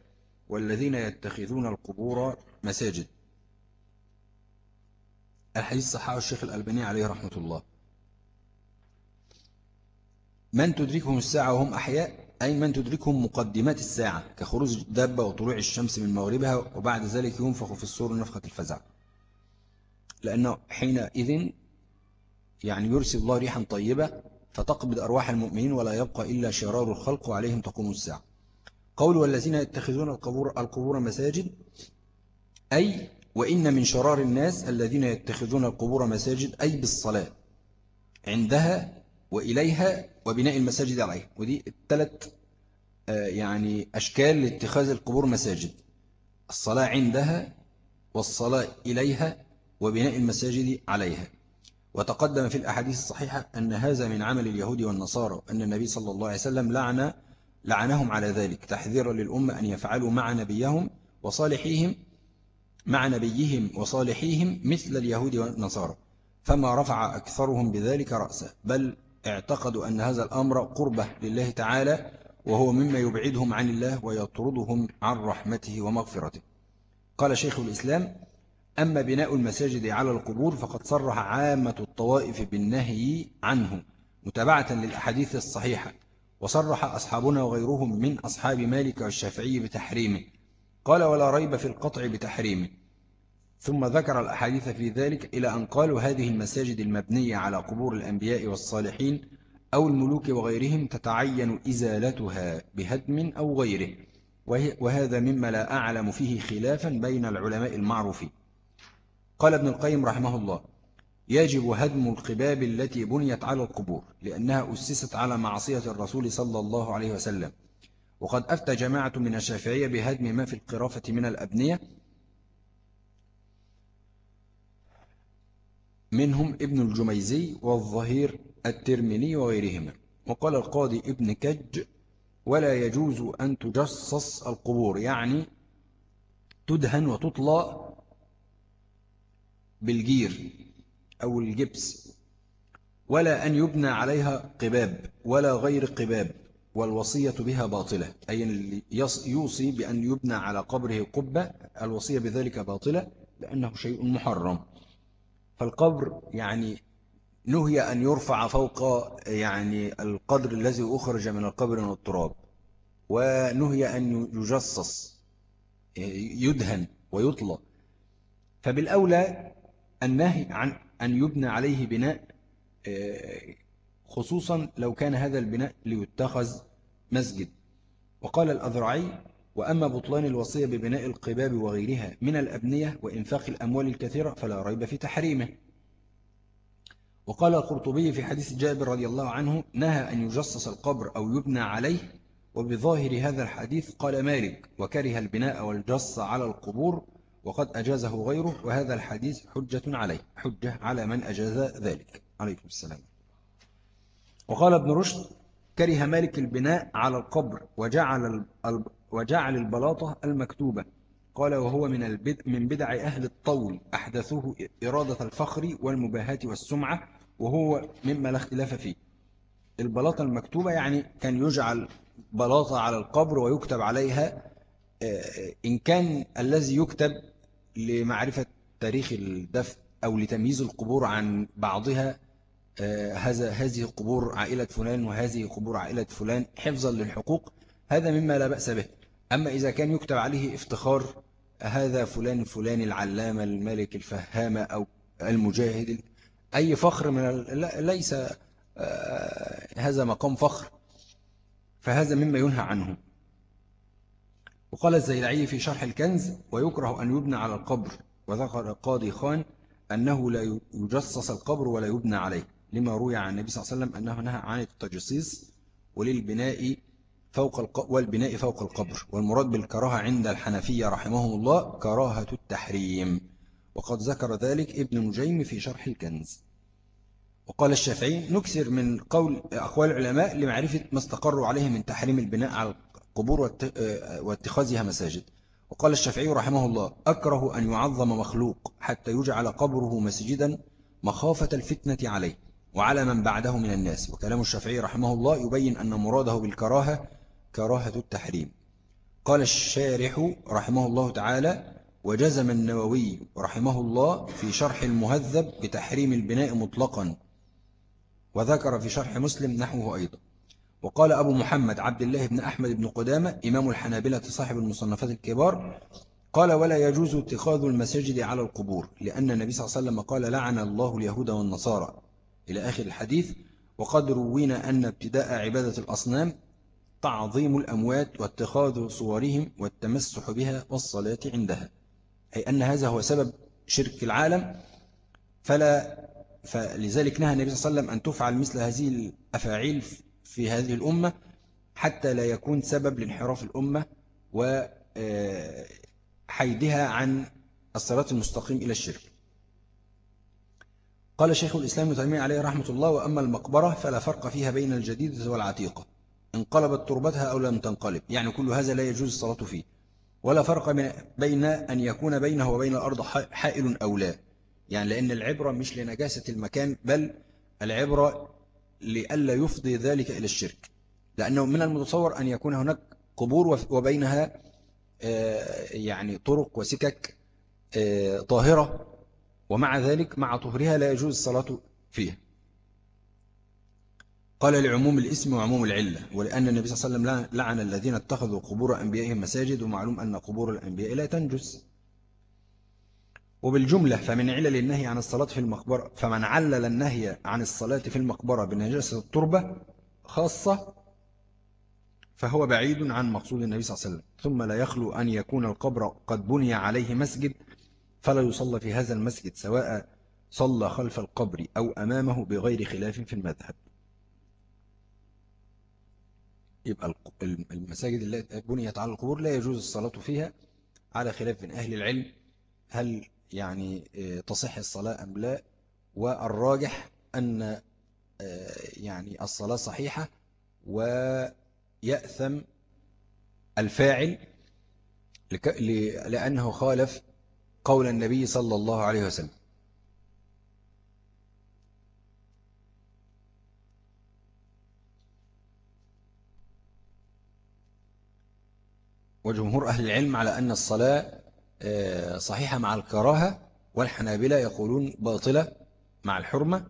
والذين يتخذون القبور مساجد. الحديث صححه الشيخ الألباني عليه رحمة الله. من تدركهم الساعة وهم أحياء أي من تدركهم مقدمات الساعة كخروج الدابة وطلوع الشمس من مغربها وبعد ذلك ينفخ في الصور نفخة الفزع. لأنه حينئذ يعني يرسل الله ريحا طيبة فتقبض أرواح المؤمنين ولا يبقى إلا شرار الخلق وعليهم تقوم الساعة. قول والذين يتخذون القبور, القبور مساجد أي وإن من شرار الناس الذين يتخذون القبور مساجد أي بالصلاة. عندها وإليها وبناء المساجد عليها ودي الثلاث آه، يعني أشكال لاتخاذ القبور مساجد. الصلاة عندها والصلاة إليها وبناء المساجد عليها. وتقدم في الأحاديث الصحيحة أن هذا من عمل اليهود والنصارى أن النبي صلى الله عليه وسلم لعن لعنهم على ذلك تحذيرا للأمة أن يفعلوا مع نبيهم وصالحيهم مع نبيهم وصالحيهم مثل اليهود والنصارى. فما رفع أكثرهم بذلك رأسا بل اعتقدوا أن هذا الأمر قربة لله تعالى وهو مما يبعدهم عن الله ويطردهم عن رحمته ومغفرته. قال شيخ الإسلام أما بناء المساجد على القبور فقد صرح عامة الطوائف بالنهي عنه متابعة للأحاديث الصحيحة. وصرح أصحابنا وغيرهم من أصحاب مالك والشافعي بتحريمه. قال ولا ريب في القطع بتحريمه. ثم ذكر الأحاديث في ذلك إلى أن قالوا هذه المساجد المبنية على قبور الأنبياء والصالحين أو الملوك وغيرهم تتعين إزالتها بهدم أو غيره. وهذا مما لا أعلم فيه خلافا بين العلماء المعروفين. قال ابن القيم رحمه الله يجب هدم القباب التي بنيت على القبور لأنها أسست على معصية الرسول صلى الله عليه وسلم. وقد أفتى جماعة من الشافعية بهدم ما في القرافة من الأبنية منهم ابن الجميزي والظهير الترمني وغيرهما. وقال القاضي ابن كج ولا يجوز أن تجصص القبور يعني تدهن وتطلى بالجير أو الجبس ولا أن يبنى عليها قباب ولا غير قباب والوصية بها باطلة. أي يوصي بأن يبنى على قبره قبة الوصية بذلك باطلة لأنه شيء محرم. فالقبر يعني نهي أن يرفع فوق يعني القدر الذي أخرج من القبر من التراب ونهي أن يجصص يدهن ويطلى. فبالأولى النهي عن أن يبنى عليه بناء خصوصا لو كان هذا البناء ليتخذ مسجد. وقال الأذرعي وأما بطلان الوصية ببناء القباب وغيرها من الأبنية وإنفاق الأموال الكثيرة فلا ريب في تحريمه. وقال القرطبي في حديث جابر رضي الله عنه نهى أن يجصص القبر أو يبنى عليه وبظاهر هذا الحديث قال مالك وكره البناء والجص على القبور وقد أجازه غيره وهذا الحديث حجة عليه حجة على من أجاز ذلك. عليكم السلام. وقال ابن رشد كره مالك البناء على القبر وجعل وجعل البلاطة المكتوبة. قال وهو من البدع من بدع أهل الطول أحدثوه إرادة الفخر والمباهاة والسمعة وهو مما لا اختلاف فيه. البلاطة المكتوبة يعني كان يجعل بلاطة على القبر ويكتب عليها آه، إن كان الذي يكتب لمعرفة تاريخ الدفن أو لتمييز القبور عن بعضها آه، هذا هذه قبور عائلة فلان وهذه قبور عائلة فلان حفظا للحقوق هذا مما لا بأس به. أما إذا كان يكتب عليه افتخار هذا فلان فلان العلامة الملك الفهامة أو المجاهد أي فخر من ليس آه، هذا مقام فخر فهذا مما ينهى عنه. وقال الزيلعي في شرح الكنز ويكره أن يبنى على القبر. وذكر قاضي خان أنه لا يجصص القبر ولا يبنى عليه لما روي عن النبي صلى الله عليه وسلم أنه نهى عن التجصيص وللبناء فوق. والبناء فوق القبر. والمراد بالكراهة عند الحنفية رحمهم الله كراهة التحريم. وقد ذكر ذلك ابن نجيم في شرح الكنز. وقال الشافعي نكسر من قول أقوال العلماء لمعرفة ما استقروا عليه من تحريم البناء على القبور واتخاذها مساجد. وقال الشافعي رحمه الله أكره أن يعظم مخلوق حتى يجعل قبره مسجدا مخافة الفتنة عليه وعلى من بعده من الناس. وكلام الشافعي رحمه الله يبين أن مراده بالكراهة كراهة التحريم. قال الشارح رحمه الله تعالى وجزم النووي رحمه الله في شرح المهذب بتحريم البناء مطلقا. وذكر في شرح مسلم نحوه أيضا. وقال أبو محمد عبد الله بن أحمد بن قدامة إمام الحنابلة صاحب المصنفات الكبار قال ولا يجوز اتخاذ المساجد على القبور لأن النبي صلى الله عليه وسلم قال لعن الله اليهود والنصارى. إلى آخر الحديث وقد روينا أن ابتداء عبادة الأصنام تعظيم الأموات واتخاذ صورهم والتمسح بها والصلاة عندها. أي أن هذا هو سبب شرك العالم. فلا فلذلك نهى النبي صلى الله عليه وسلم أن تفعل مثل هذه الأفاعيل في هذه الأمة حتى لا يكون سبب لانحراف الأمة وحيدها عن الصراط المستقيم إلى الشرك. قال شيخ الإسلام ابن عليه رحمة الله وأما المقبرة فلا فرق فيها بين الجديدة والعتيقة انقلبت تربتها أو لم تنقلب. يعني كل هذا لا يجوز الصلاة فيه. ولا فرق بين أن يكون بينه وبين الأرض حائل أو لا. يعني لأن العبرة مش لنجاسة المكان بل العبرة لئلا يفضي ذلك إلى الشرك. لأنه من المتصور أن يكون هناك قبور وبينها آه، يعني طرق وسكك آه، طاهرة. ومع ذلك مع طهرها لا يجوز الصلاة فيها. قال لعموم الاسم وعموم العلة ولأن النبي صلى الله عليه وسلم لعن الذين اتخذوا قبور أنبيائهم مساجد ومعلوم أن قبور الأنبياء لا تنجس. وبالجملة فمن علل النهي عن الصلاة في المقبرة فمن علل النهي عن الصلاة في المقبرة بنجاسة التربة خاصة فهو بعيد عن مقصود النبي صلى الله عليه وسلم. ثم لا يخلو أن يكون القبر قد بني عليه مسجد فلا يصلى في هذا المسجد سواء صلى خلف القبر أو أمامه بغير خلاف في المذهب. يبقى المساجد التي بنيت على القبور لا يجوز الصلاة فيها على خلاف من أهل العلم هل يعني آه، تصح الصلاة أم لا؟ والراجح أن آه، يعني الصلاة صحيحة ويأثم الفاعل لأنه خالف قول النبي صلى الله عليه وسلم. وجمهور أهل العلم على أن الصلاة آه، صحيحة مع الكراهة والحنابلة يقولون باطلة مع الحرمة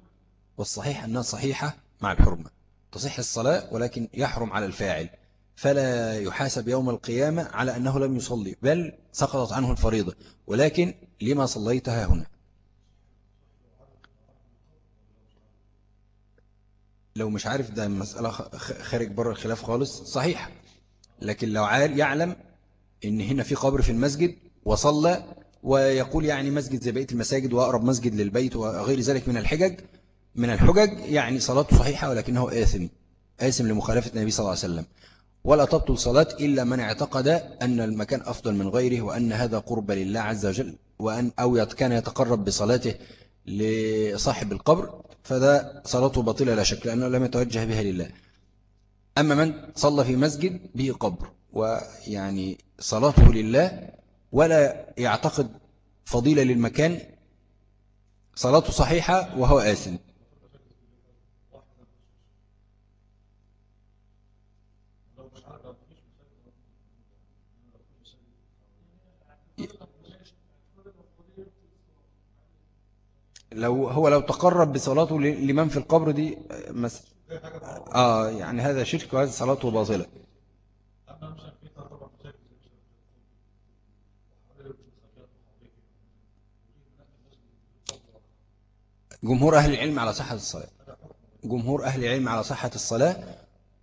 والصحيح أنها صحيحة مع الحرمة. تصح الصلاة ولكن يحرم على الفاعل. فلا يحاسب يوم القيامة على أنه لم يصلي بل سقطت عنه الفريضة. ولكن لما صليتها هنا؟ لو مش عارف ده مسألة خارج بره الخلاف خالص. صحيح لكن لو يعلم إن هنا في قبر في المسجد وصلى ويقول يعني مسجد زي بقية المساجد وأقرب مسجد للبيت وغير ذلك من الحجج من الحجج يعني صلاته صحيحة ولكنه آثم آثم لمخالفة النبي صلى الله عليه وسلم. ولا تبطل صلاة إلا من اعتقد أن المكان أفضل من غيره وأن هذا قرب لله عز وجل وأن أو كان يتقرب بصلاته لصاحب القبر فده صلاته باطلة لا شك لأنه لم يتوجه بها لله. أما من صلى في مسجد به قبر ويعني صلاته لله ولا يعتقد فضيلة للمكان صلاته صحيحة وهو آثم. لو هو لو تقرب بصلاته لمن في القبر دي مثلا آه يعني هذا شرك وهذا صلاته باطلة. جمهور أهل العلم على صحة الصلاة. جمهور أهل العلم على صحة الصلاة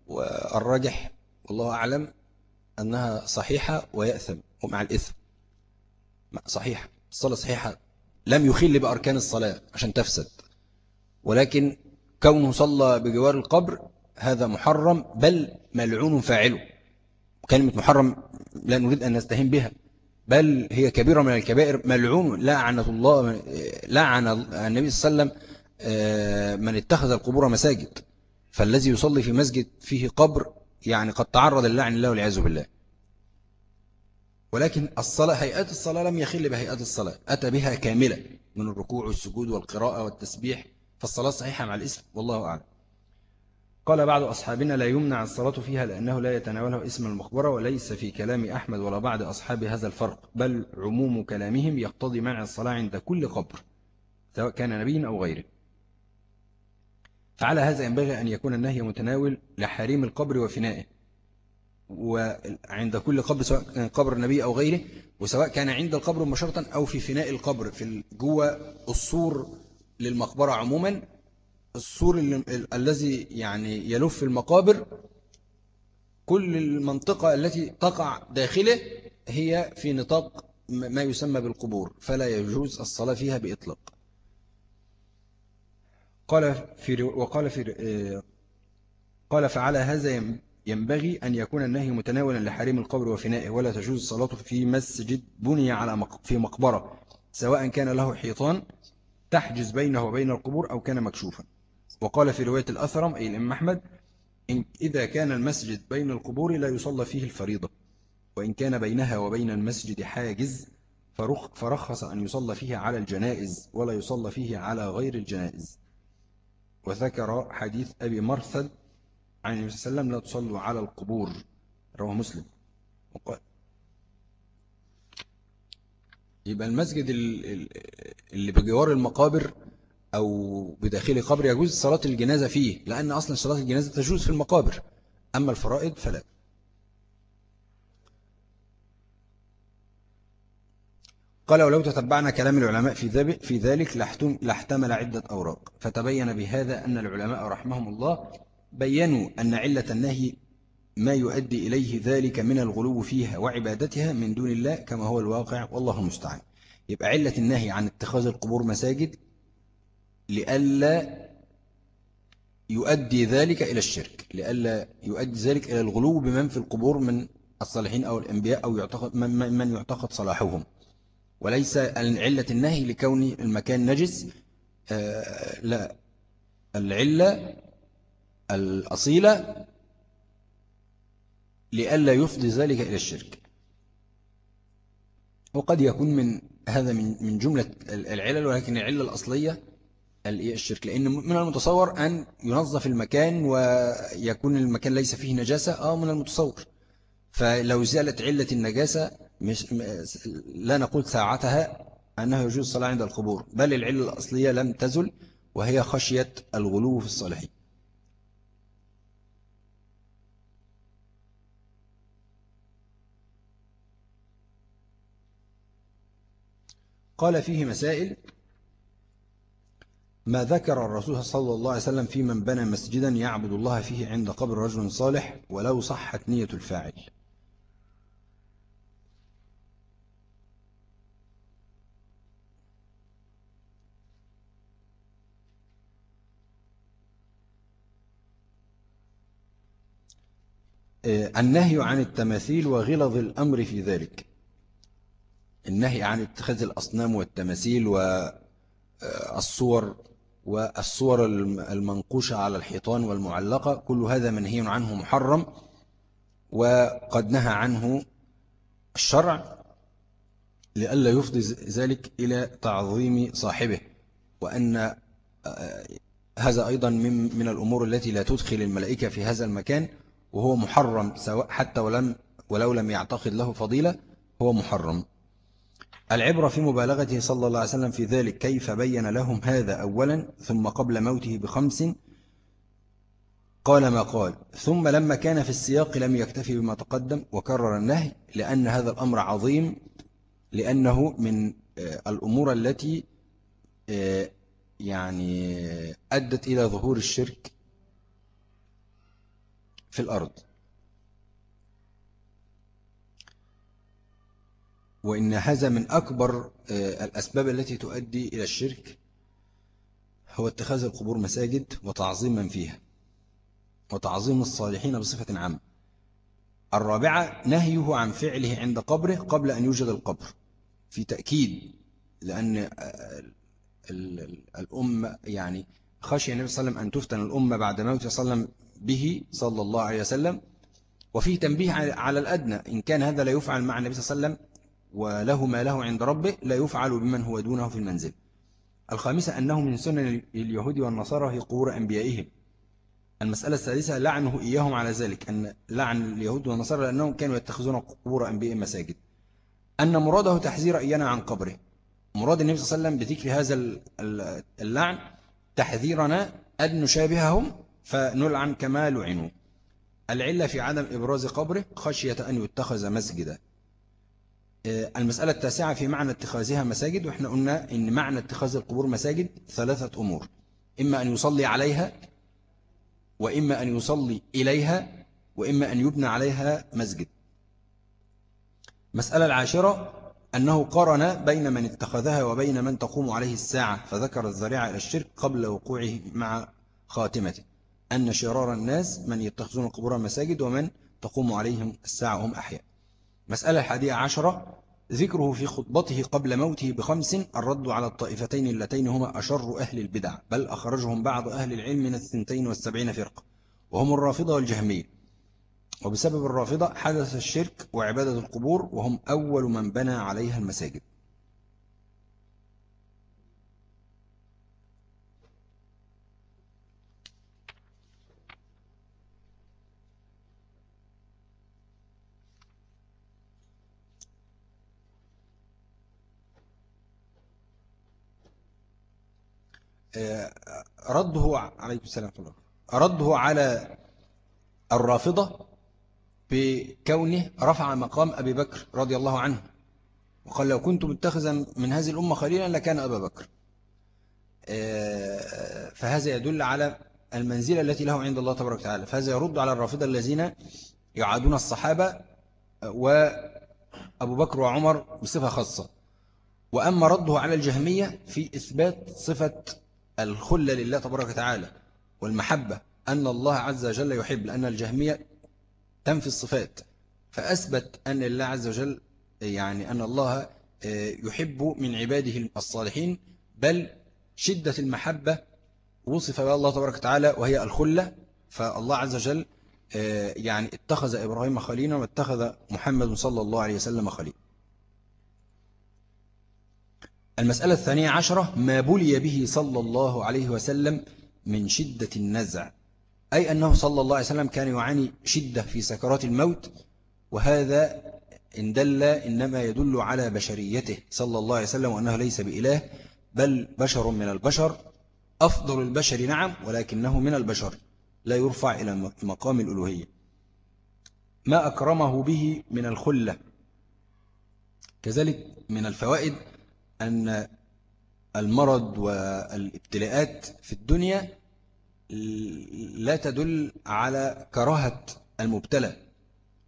والراجح والله أعلم أنها صحيحة ويأثم ومع الإثم. صحيحة. الصلاة صحيحة. لم يخل بأركان الصلاة عشان تفسد. ولكن كونه صلى بجوار القبر هذا محرم بل ملعون فاعله. كلمة محرم لا نريد أن نستهين بها بل هي كبيرة من الكبائر ملعون. لعنة الله لعن النبي صلى الله عليه وسلم آه، من اتخذ القبور مساجد. فالذي يصلي في مسجد فيه قبر يعني قد تعرض اللعن الله والعياذ بالله. ولكن الصلاة هيئات الصلاة لم يخل بهيئات الصلاة. أتى بها كاملة من الركوع والسجود والقراءة والتسبيح. فالصلاة صحيحة مع الاسم والله أعلم. قال بعض أصحابنا لا يمنع الصلاة فيها لأنه لا يتناوله اسم المخبرة وليس في كلام أحمد ولا بعض أصحاب هذا الفرق بل عموم كلامهم يقتضي منع الصلاة عند كل قبر سواء كان نبي أو غيره. فعلى هذا ينبغي أن يكون النهي متناول لحريم القبر وفنائه وعند كل قبر سواء كان قبر النبي أو غيره وسواء كان عند القبر مباشرة أو في فناء القبر في جوه السور للمقبرة عموما السور الذي يعني يلف المقابر كل المنطقة التي تقع داخله هي في نطاق ما يسمى بالقبور فلا يجوز الصلاة فيها بإطلاق. قال في وقال في آه، قال فعلى هذا ينبغي أن يكون النهي متناولا لحريم القبر وفنائه ولا تجوز الصلاة في مسجد بني على في مقبرة سواء كان له حيطان تحجز بينه وبين القبور أو كان مكشوفا. وقال في رواية الأثرم أي الإمام أحمد إن إذا كان المسجد بين القبور لا يصلى فيه الفريضة وإن كان بينها وبين المسجد حاجز فرخص أن يصلى فيه على الجنائز ولا يصلى فيه على غير الجنائز. وذكر حديث أبي مرثد عن النبي صلى الله عليه وسلم لا تصلوا على القبور رواه مسلم. يبقى المسجد اللي بجوار المقابر أو بداخل قبر يجوز صلاة الجنازة فيه لأن أصلا صلاة الجنازة تجوز في المقابر. أما الفرائض فلا. قال ولو تتبعنا كلام العلماء في ذلك لاحتمل عدة أوراق. فتبين بهذا أن العلماء رحمهم الله بينوا أن علة النهي ما يؤدي إليه ذلك من الغلو فيها وعبادتها من دون الله كما هو الواقع والله المستعان. يبقى علة النهي عن اتخاذ القبور مساجد لئلا يؤدي ذلك إلى الشرك لئلا يؤدي ذلك إلى الغلو بمن في القبور من الصالحين أو الأنبياء أو يعتقد من, من يعتقد صلاحهم. وليس علة النهي لكون المكان نجس آه لا. العلة الأصيلة لئلا يفضي ذلك إلى الشرك. وقد يكون من هذا من من جملة العلل ولكن العلة الأصلية الشرك. لأن من المتصور أن ينظف المكان ويكون المكان ليس فيه نجاسة آه من المتصور. فلو زالت علة النجاسة مش لا نقول ساعتها أنه يجوز الصلاة عند القبور بل العلة الأصلية لم تزل وهي خشية الغلو في الصالحين. قال فيه مسائل. ما ذكر الرسول صلى الله عليه وسلم في من بنى مسجدا يعبد الله فيه عند قبر رجل صالح ولو صحت نية الفاعل. إيه، النهي عن التماثيل وغلظ الأمر في ذلك. النهي عن اتخاذ الأصنام والتماثيل والصور والصور المنقوشة على الحيطان والمعلقة كل هذا منهي عنه محرم وقد نهى عنه الشرع لئلا يفضي ذلك إلى تعظيم صاحبه وأن آه، هذا أيضا من من الأمور التي لا تدخل الملائكة في هذا المكان وهو محرم سواء حتى ولم ولو لم يعتقد له فضيلة هو محرم. العبرة في مبالغته صلى الله عليه وسلم في ذلك كيف بين لهم هذا أولا ثم قبل موته بخمس؟ قال ما قال. ثم لما كان في السياق لم يكتفي بما تقدم وكرر النهي لأن هذا الأمر عظيم لأنه من آه، الأمور التي آه، يعني أدت إلى ظهور الشرك في الأرض. وإن هذا من أكبر آه، الأسباب التي تؤدي إلى الشرك هو اتخاذ القبور مساجد وتعظيم من فيها وتعظيم الصالحين بصفة عامة. الرابعة نهيه عن فعله عند قبره قبل أن يوجد القبر في تأكيد لأن آه، الأمة يعني خشي النبي صلى الله عليه وسلم أن تفتن الأمة بعد موت وسلم به صلى الله عليه وسلم وفيه تنبيه على الأدنى إن كان هذا لا يفعل مع النبي صلى الله عليه وسلم وله ما له عند ربه لا يفعل بمن هو دونه في المنزل. الخامسة أنه من سنن اليهود والنصارى هي قبور أنبيائهم. المسألة الثالثة لعنه إياهم على ذلك أن لعن اليهود والنصارى لأنهم كانوا يتخذون قبور أنبياء مساجد. أن مراده تحذير إيانا عن قبره. مراد النبي صلى الله عليه وسلم بذكر هذا اللعن تحذيرنا أن نشابههم فنلعن كما لعنوا. العلة في عدم إبراز قبره خشية أن يتخذ مسجدا. المسألة التاسعة في معنى اتخاذها مساجد وإحنا قلنا إن معنى اتخاذ القبور مساجد ثلاثة أمور. إما أن يصلي عليها وإما أن يصلي إليها وإما أن يبنى عليها مسجد. مسألة العاشرة أنه قرن بين من اتخذها وبين من تقوم عليه الساعة فذكر الذريعة إلى الشرك قبل وقوعه مع خاتمته. أن شرار الناس من يتخذون القبور مساجد ومن تقوم عليهم الساعة هم أحياء. مسألة الحادية عشرة ذكره في خطبته قبل موته بخمس الرد على الطائفتين اللتين هما أشر أهل البدع بل أخرجهم بعض أهل العلم من الثنتين والسبعين فرقة وهم الرافضة والجهمية. وبسبب الرافضة حدث الشرك وعبادة القبور وهم أول من بنى عليها المساجد. رده عليكم السلام رده على الرافضة بكونه رفع مقام أبي بكر رضي الله عنه وقال لو كنت متخذا من هذه الأمة خليلا لكان أبا بكر. آه، فهذا يدل على المنزلة التي له عند الله تبارك وتعالى. فهذا يرد على الرافضة الذين يعادون الصحابة وأبو بكر وعمر بصفة خاصة. وأما رده على الجهمية في إثبات صفة الخلة لله تبارك وتعالى والمحبة أن الله عز وجل يحب لأن الجهمية تنفي الصفات. فأثبت أن الله عز وجل يعني أن الله آه، يحب من عباده الصالحين بل شدة المحبة وصف بها الله تبارك وتعالى وهي الخلة. فالله عز وجل آه، يعني اتخذ إبراهيم خليلا واتخذ محمد صلى الله عليه وسلم خليلا. المسألة الثانية عشرة ما بلي به صلى الله عليه وسلم من شدة النزع. أي أنه صلى الله عليه وسلم كان يعاني شدة في سكرات الموت وهذا إن دل إنما يدل على بشريته صلى الله عليه وسلم وأنه ليس بإله بل بشر من البشر. أفضل البشر نعم ولكنه من البشر. لا يرفع إلى مقام الألوهية. ما أكرمه به من الخلة. كذلك من الفوائد أن المرض والابتلاءات في الدنيا لا تدل على كراهة المبتلى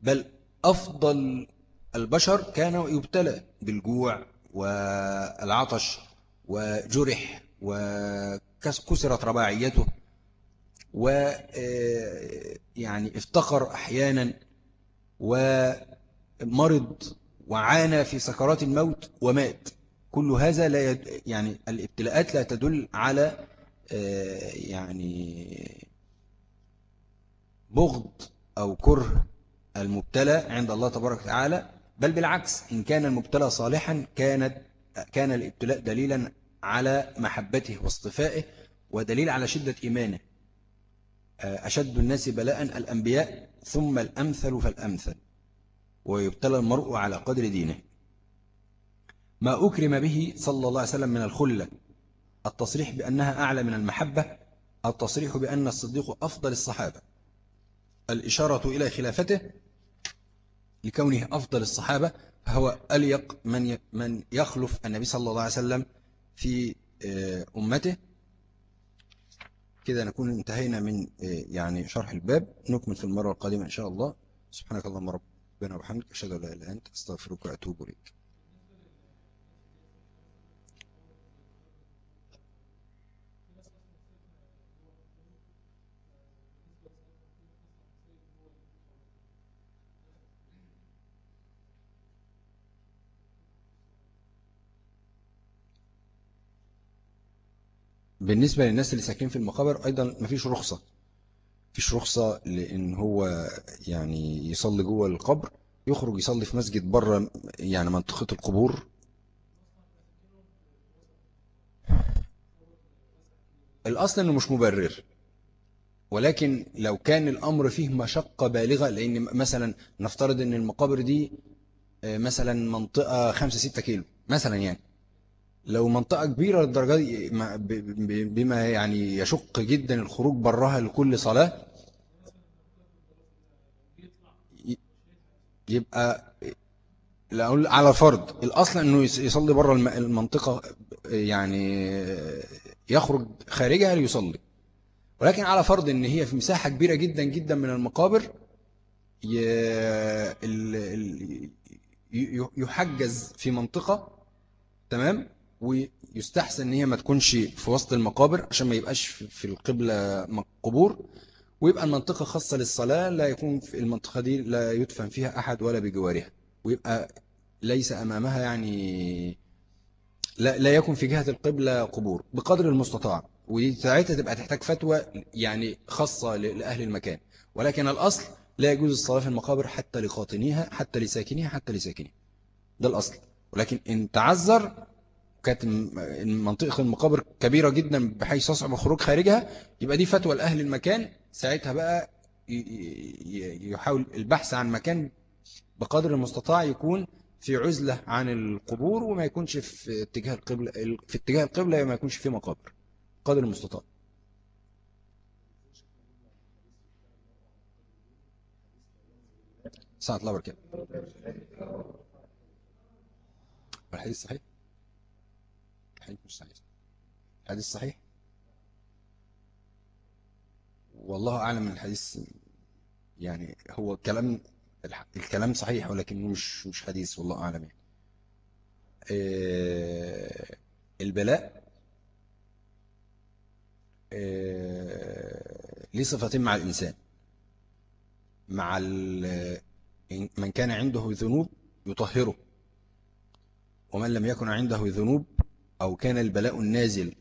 بل أفضل البشر كانوا يبتلى بالجوع والعطش وجرح وكسرت رباعيته ويعني افتقر أحيانا ومرض وعانى في سكرات الموت ومات. كل هذا لا يد... يعني الابتلاءات لا تدل على يعني بغض أو كره المبتلى عند الله تبارك وتعالى بل بالعكس إن كان المبتلى صالحا كانت كان الابتلاء دليلا على محبته واصطفائه ودليل على شدة إيمانه. أشد الناس بلاء الأنبياء ثم الأمثل فالأمثل ويبتلى المرء على قدر دينه. ما أكرم به صلى الله عليه وسلم من الخلة. التصريح بأنها أعلى من المحبة التصريح بأن الصديق أفضل الصحابة. الإشارة إلى خلافته لكونه أفضل الصحابة فهو أليق من من يخلف النبي صلى الله عليه وسلم في آه، أمته. كده نكون انتهينا من آه، يعني شرح الباب. نكمل في المرة القادمة إن شاء الله. سبحانك اللهم ربنا وبحمدك أشهد أن لا إله إلا أنت أستغفرك وأتوب إليك. بالنسبة للناس اللي ساكنين في المقابر أيضا مفيش رخصة. مفيش رخصة لأن هو يعني يصلي جوه القبر يخرج يصلي في مسجد بره يعني منطقة القبور. الأصل أنه مش مبرر. ولكن لو كان الأمر فيه مشقة بالغة لأن مثلا نفترض أن المقابر دي آه، مثلا منطقة 5-6 كيلو مثلا يعني. لو منطقة كبيرة للدرجة دي بما يعني يشق جدا الخروج براها لكل صلاة يبقى على فرض الأصل أنه يصلي بره المنطقة يعني يخرج خارجها ليصلي. ولكن على فرض أن هي في مساحة كبيرة جدا جدا من المقابر يحجز في منطقة تمام؟ ويستحسن إن هي ما تكونش في وسط المقابر عشان ما يبقاش في القبلة قبور ويبقى المنطقة خاصة للصلاة لا يكون في المنطقة دي لا يدفن فيها أحد ولا بجوارها. ويبقى ليس أمامها يعني لا, لا يكون في جهة القبلة قبور بقدر المستطاع. ساعتها تبقى تحتاج فتوى يعني خاصة لأهل المكان. ولكن الأصل لا يجوز الصلاة في المقابر حتى لقاطنيها حتى لساكنيها حتى لساكنيها. ده الأصل. ولكن إن تعذر كانت منطقة المقابر كبيرة جدا بحيث يصعب الخروج خارجها يبقى دي فتوى لأهل المكان. ساعتها بقى يحاول البحث عن مكان بقدر المستطاع يكون في عزلة عن القبور وما يكونش في اتجاه القبلة في اتجاه القبلة ما يكونش فيه مقابر قدر المستطاع. ساعة الله بركاته الحديث صحيح؟ الحديث مش صحيح. الحديث صحيح؟ والله أعلم الحديث يعني هو كلام الكلام صحيح ولكنه مش مش حديث والله أعلم يعني. آه، البلاء آه، ليه صفتين مع الإنسان؟ مع من كان عنده ذنوب يطهره ومن لم يكن عنده ذنوب أو كان البلاء النازل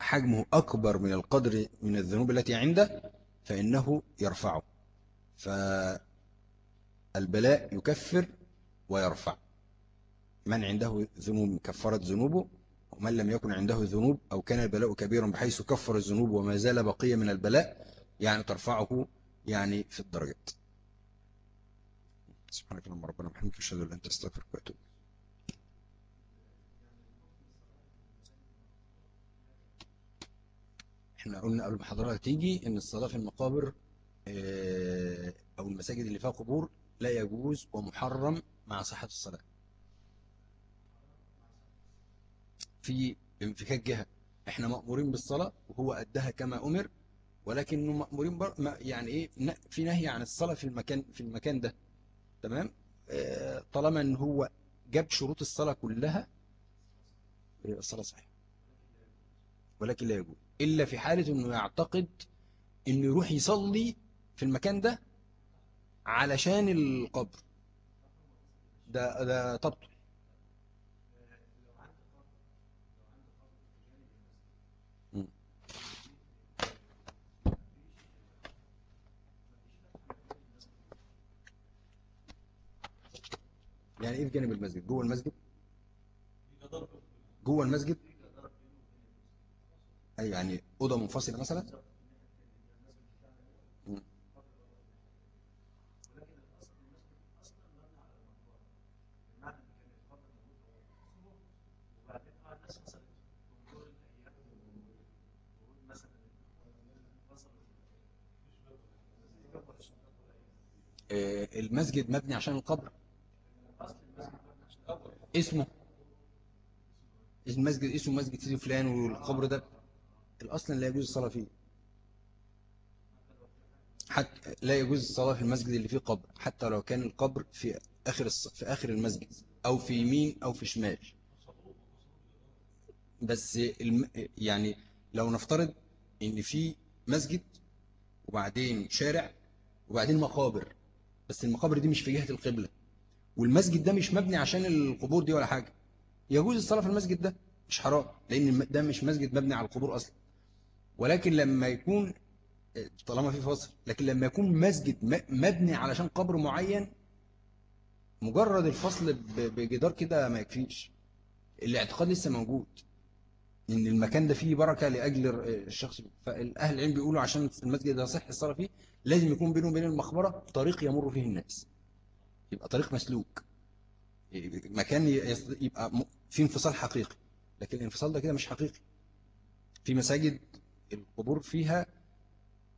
حجمه أكبر من القدر من الذنوب التي عنده فإنه يرفعه. فالبلاء يكفر ويرفع. من عنده ذنوب كفرت ذنوبه ومن لم يكن عنده ذنوب أو كان البلاء كبيرا بحيث كفر الذنوب وما زال بقية من البلاء يعني ترفعه يعني في الدرجات. سبحانك اللهم ربنا وبحمدك أشهد أن لا إله إلا أنت أستغفرك وأتوب إحنا قلنا قبل ما حضرتك تيجي إن الصلاة في المقابر آه، أو المساجد اللي فيها قبور لا يجوز ومحرم مع صحة الصلاة. في انفكاك جهة. إحنا مأمورين بالصلاة وهو أدها كما أمر ولكنه مأمورين بر... يعني إيه؟ في نهي عن الصلاة في المكان في المكان ده. تمام؟ آه، طالما إن هو جاب شروط الصلاة كلها الصلاة صحيحة. ولكن لا يجوز. إلا في حالة أنه يعتقد إنه يروح يصلي في المكان ده علشان القبر. ده ده تبطل يعني إيه في جانب المسجد؟ جوه المسجد؟ جوه المسجد؟ أي يعني أوضة منفصلة مثلا؟ آه، المسجد مبني عشان القبر؟ اسمه؟ المسجد اسمه مسجد سيدي فلان والقبر ده؟ الأصل لا يجوز الصلاة فيه. حتى لا يجوز الصلاة في المسجد اللي فيه قبر حتى لو كان القبر في آخر الص... في آخر المسجد أو في يمين أو في شمال. بس الم... يعني لو نفترض إن في مسجد وبعدين شارع وبعدين مقابر بس المقابر دي مش في جهة القبلة والمسجد ده مش مبني عشان القبور دي ولا حاجة يجوز الصلاة في المسجد ده؟ مش حرام لأن ده مش مسجد مبني على القبور أصلا. ولكن لما يكون طالما في فصل لكن لما يكون مسجد مبني علشان قبر معين مجرد الفصل بجدار كده ما يكفيش. الاعتقاد لسه موجود إن المكان ده فيه بركة لأجل الشخص. فالأهل العلم بيقولوا عشان المسجد ده صح الصلاة فيه لازم يكون بينه وبين المقبرة طريق يمر فيه الناس. يبقى طريق مسلوك. مكان يبقى في انفصال حقيقي. لكن الانفصال ده كده مش حقيقي. في مساجد القبور فيها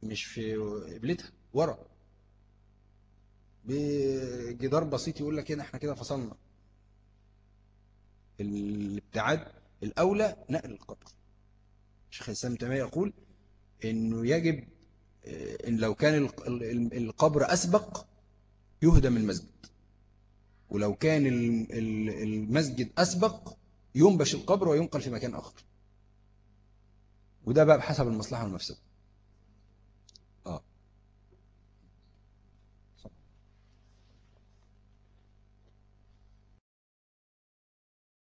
مش في قبلتها ورا. بجدار بسيط يقول لك كده إحنا كده فصلنا. الابتعاد الأولى نقل القبر. الشيخ الإسلام تيمية يقول إنه يجب إن لو كان القبر أسبق يهدم المسجد. ولو كان المسجد أسبق ينبش القبر وينقل في مكان آخر. وده بقى بحسب المصلحة والمفسدة.